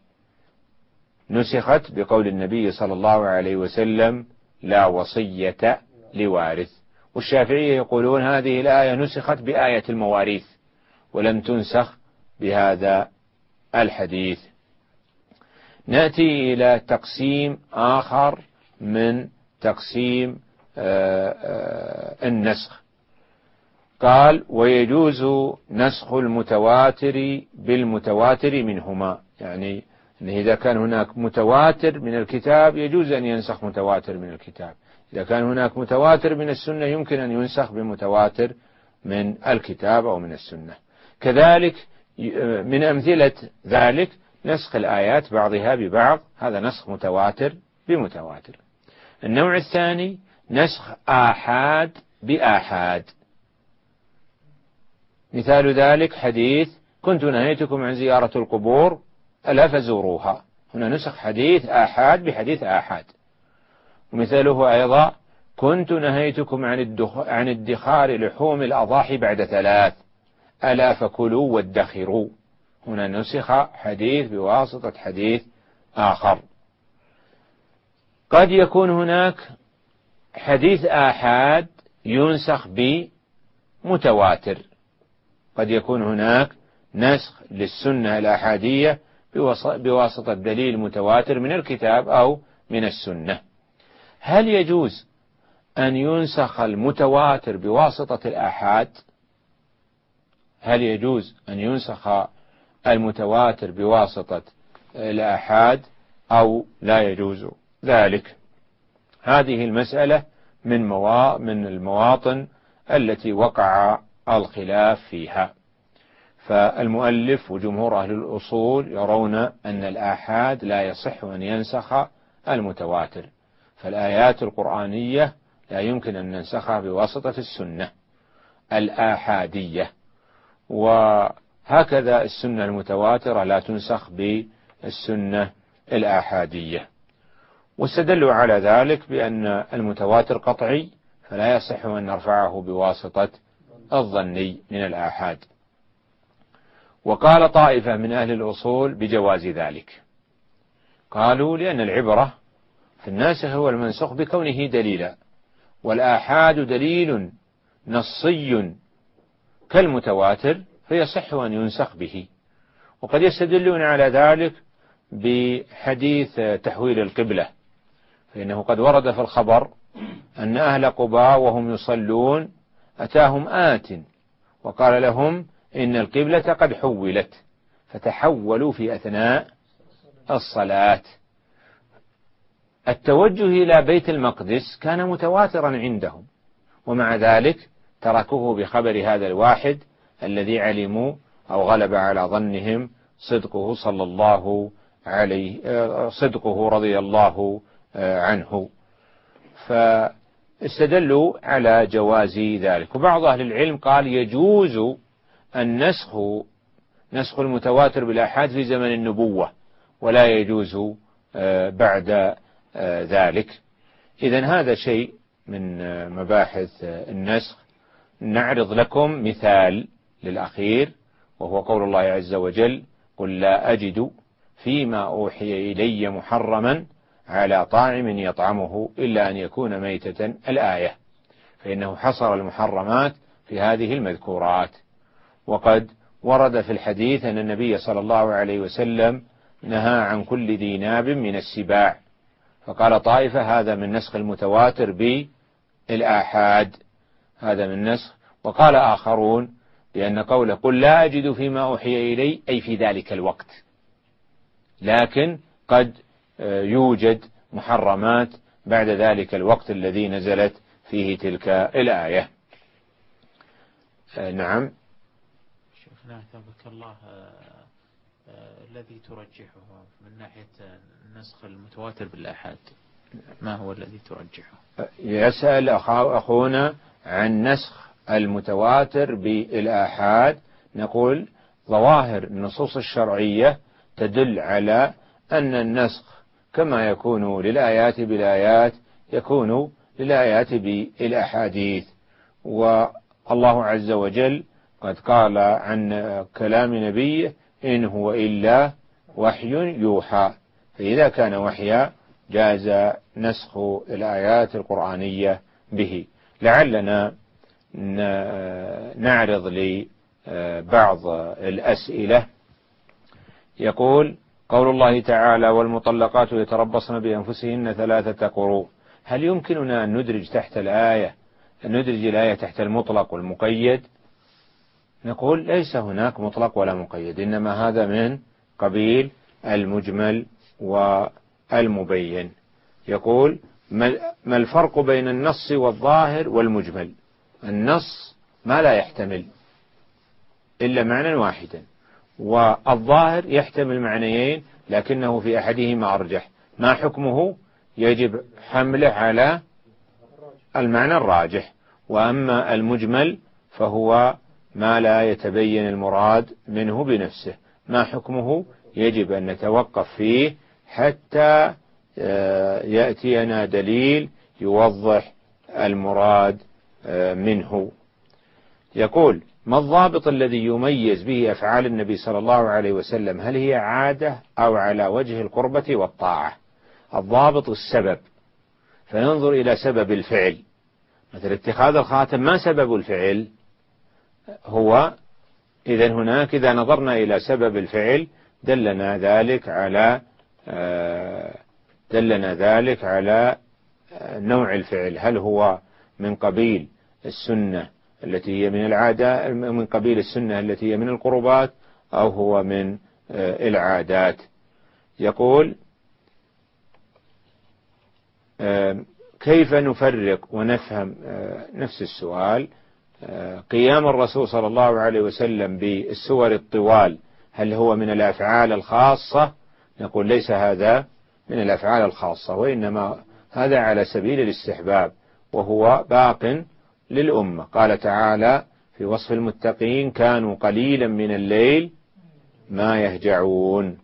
نسخت بقول النبي صلى الله عليه وسلم لا وصية لوارث. والشافعية يقولون هذه الآية نسخت بآية المواريث ولم تنسخ بهذا الحديث. نأتي إلى تقسيم آخر من تقسيم آه، آه، النسخ. قال ويجوز نسخ المتواتر بالمتواتر منهما يعني أنه إذا كان هناك متواتر من الكتاب يجوز أن ينسخ متواتر من الكتاب. إذا كان هناك متواتر من السنة يمكن أن ينسخ بمتواتر من الكتاب أو من السنة. كذلك من أمثلة ذلك نسخ الآيات بعضها ببعض. هذا نسخ متواتر بمتواتر. النوع الثاني نسخ آحاد بآحاد. مثال ذلك حديث كنت نهيتكم عن زيارة القبور ألا فزوروها. هنا نسخ حديث آحاد بحديث آحاد. ومثاله أيضا كنت نهيتكم عن عن ادخار لحوم الأضاحي بعد ثلاث. ألا فكلوا وادخروا. هنا نسخ حديث بواسطة حديث آخر. قد يكون هناك حديث آحاد ينسخ بمتواتر. قد يكون هناك نسخ للسنة الآحادية بواسطة دليل متواتر من الكتاب أو من السنة. هل يجوز أن ينسخ المتواتر بواسطة الآحاد؟ هل يجوز أن ينسخ المتواتر بواسطة الآحاد أو لا يجوز ذلك؟ هذه المسألة من من المواطن التي وقع الخلاف فيها. فالمؤلف وجمهور أهل الأصول يرون أن الآحاد لا يصح أن ينسخ المتواتر فالآيات القرآنية لا يمكن أن ننسخها بواسطة السنة الآحادية. وهكذا السنة المتواترة لا تنسخ بالسنة الآحادية. واستدلوا على ذلك بأن المتواتر قطعي فلا يصح أن نرفعه بواسطة الظني من الآحاد. وقال طائفة من أهل الأصول بجواز ذلك. قالوا لأن العبرة في الناسخ والمنسوخ بكونه دليلا والآحاد دليل نصي كالمتواتر فيصح أن ينسخ به. وقد يستدلون على ذلك بحديث تحويل القبلة فإنه قد ورد في الخبر أن أهل قباء وهم يصلون أتاهم آت وقال لهم إن القبلة قد حولت فتحولوا في أثناء الصلاة. التوجه إلى بيت المقدس كان متواترا عندهم ومع ذلك تركوه بخبر هذا الواحد الذي علموا أو غلب على ظنهم صدقه صلى الله عليه صدقه رضي الله عنه. فاستدلوا على جواز ذلك. وبعض أهل العلم قال يجوز النسخ نسخ المتواتر بالآحاد في زمن النبوة ولا يجوز آه، بعد آه، ذلك. إذا هذا شيء من آه، مباحث النسخ. نعرض لكم مثال للأخير وهو قول الله عز وجل قل لا أجد فيما أوحي إلي محرما على طاعم يطعمه إلا أن يكون ميتة الآية فإنه حصر المحرمات في هذه المذكورات. وقد ورد في الحديث أن النبي صلى الله عليه وسلم نهى عن كل ذي ناب من السباع. فقال طائفة هذا من نسخ المتواتر بالآحاد. هذا من نسخ. وقال آخرون بأن قوله قل لا أجد فيما أوحي إلي أي في ذلك الوقت. لكن قد آه، يوجد محرمات بعد ذلك الوقت الذي نزلت فيه تلك الآية. آه، نعم. شيخنا ثبت الله آه، الذي ترجحه من ناحية النسخ المتواتر بالآحاد. ما هو الذي ترجحه؟ يسأل أخونا عن نسخ المتواتر بالآحاد. نقول ظواهر النصوص الشرعية تدل على أن النسخ كما يكون للآيات بالآيات يكون للآيات بالأحاديث. والله عز وجل قد قال عن كلام نبيه إن هو إلا وحي يوحى. فإذا كان وحيا جاز نسخ الآيات القرآنية به. لعلنا نعرض لبعض الأسئلة. يقول قول الله تعالى والمطلقات يتربصن بأنفسهن ثلاثة قروء هل يمكننا أن ندرج تحت الآية أن ندرج الآية تحت المطلق والمقيد؟ نقول ليس هناك مطلق ولا مقيد إنما هذا من قبيل المجمل والمبين. يقول ما الفرق بين النص والظاهر والمجمل؟ النص ما لا يحتمل إلا معنى واحدا والظاهر يحتمل معنيين لكنه في أحدهما أرجح. ما حكمه؟ يجب حمله على المعنى الراجح وأما المجمل فهو ما لا يتبين المراد منه بنفسه. ما حكمه؟ يجب أن نتوقف فيه حتى آه، يأتينا دليل يوضح المراد آه، منه. يقول ما الضابط الذي يميز به أفعال النبي صلى الله عليه وسلم؟ هل هي عادة أو على وجه القربة والطاعة؟ الضابط السبب. فننظر إلى سبب الفعل. مثل اتخاذ الخاتم ما سبب الفعل؟ هو إذا هناك إذا نظرنا إلى سبب الفعل دلنا ذلك على آه، دلنا ذلك على آه، نوع الفعل. هل هو من قبيل السنة التي هي من العادة من قبيل السنة التي هي من القربات أو هو من آه، العادات؟ يقول كيف نفرق ونفهم نفس السؤال؟ قيام الرسول صلى الله عليه وسلم بالسور الطوال هل هو من الأفعال الخاصة؟ نقول ليس هذا من الأفعال الخاصة وإنما هذا على سبيل الاستحباب وهو باق للأمة. قال تعالى في وصف المتقين كانوا قليلا من الليل ما يهجعون.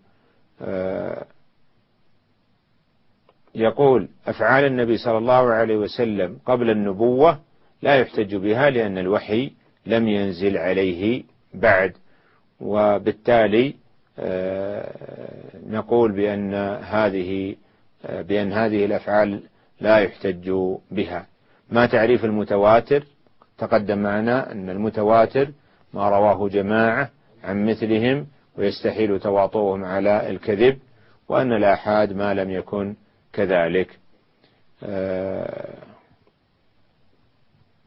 آه، يقول أفعال النبي صلى الله عليه وسلم قبل النبوة لا يحتج بها لأن الوحي لم ينزل عليه بعد. وبالتالي آه، نقول بأن هذه آه، بأن هذه الأفعال لا يحتج بها. ما تعريف المتواتر؟ تقدم معنا أن المتواتر ما رواه جماعة عن مثلهم ويستحيل تواطؤهم على الكذب وأن الآحاد ما لم يكن كذلك. آه،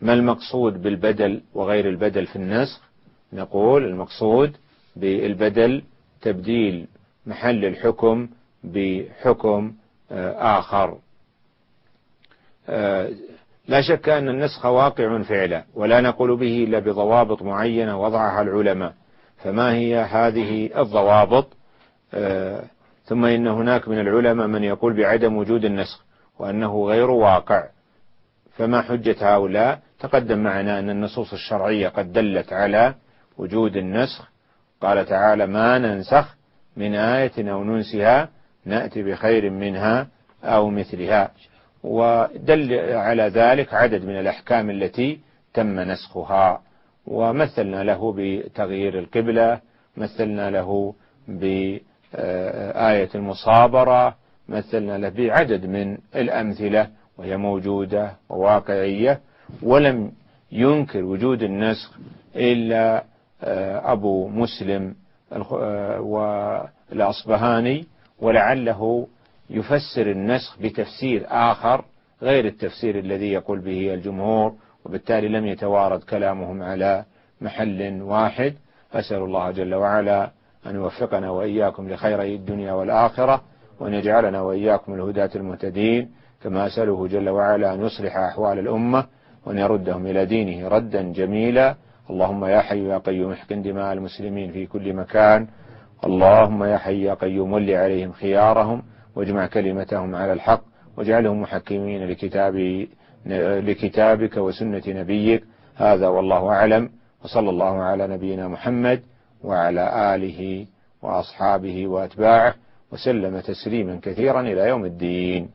ما المقصود بالبدل وغير البدل في النسخ؟ نقول المقصود بالبدل تبديل محل الحكم بحكم آه، آخر. آه، لا شك أن النسخ واقع فعلا ولا نقول به إلا بضوابط معينة وضعها العلماء. فما هي هذه الضوابط؟ آه، ثم إن هناك من العلماء من يقول بعدم وجود النسخ وأنه غير واقع. فما حجة هؤلاء؟ تقدم معنا أن النصوص الشرعية قد دلت على وجود النسخ. قال تعالى ما ننسخ من آية أو ننسها نأتي بخير منها أو مثلها. ودل على ذلك عدد من الأحكام التي تم نسخها. ومثلنا له بتغيير القبلة مثلنا له بآية المصابرة مثلنا له بعدد من الأمثلة وهي موجودة وواقعية. ولم ينكر وجود النسخ إلا آه، أبو مسلم آه، والأصبهاني ولعله يفسر النسخ بتفسير آخر غير التفسير الذي يقول به الجمهور وبالتالي لم يتوارد كلامهم على محل واحد. أسأل الله جل وعلا أن يوفقنا وإياكم لخيري الدنيا والآخرة وأن يجعلنا وإياكم الهداة المهتدين. كما أسأله جل وعلا أن يصلح أحوال الأمة وأن يردهم إلى دينه ردا جميلا. اللهم يا حي يا قيوم احقن دماء المسلمين في كل مكان. اللهم يا حي يا قيوم ول عليهم خيارهم واجمع كلمتهم على الحق واجعلهم محكمين لكتاب لكتابك وسنة نبيك. هذا والله أعلم. وصلى الله على نبينا محمد وعلى آله وأصحابه وأتباعه وسلم تسليما كثيرا إلى يوم الدين.